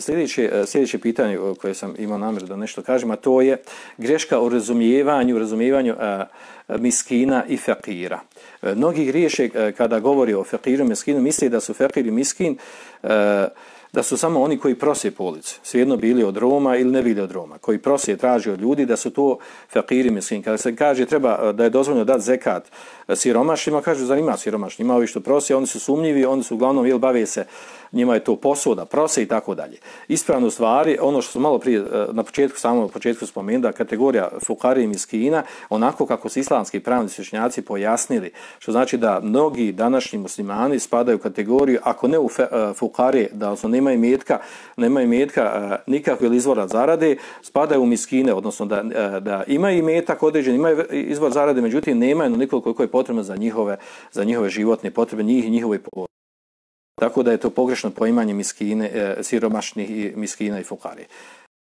sljedeće, e, sljedeće pitanje koje sam imao namjer da nešto kažem, a to je greška u razumijevanju, razumijevanju a, miskina i fakira. E, mnogi griješe kada govori o fakiru i miskinu, misli da su fakir i miskin a, da su samo oni koji prose po ulici, svijedno bili od Roma ili ne bili od Roma, koji prose traži od ljudi da su to fakiri miskin. Kada se kaže treba da je dozvoljno dati zekat siromašnjima, kažu zanima siromašnji, ima ovi što prose, oni su sumnjivi, oni su uglavnom jel, bave se njima je to posao da prose i tako dalje. Ispravno stvari, ono što smo malo prije e, na početku, samo na početku spomenuli, da kategorija fukari i miskina, onako kako su islamski pravni svješnjaci pojasnili, što znači da mnogi današnji muslimani spadaju u kategoriju, ako ne u e, fukari, da su nemaju nema nemaju nema imetka e, nikakve izvora zarade, spadaju u miskine, odnosno da, da ima imetak određen, ima izvor zarade, međutim nema nikoliko koliko je potrebno za njihove, za njihove životne potrebe, njih i njihove potrebe. Tako da je to pogrešno poimanje miskine, e, siromašnih i miskina i fukari.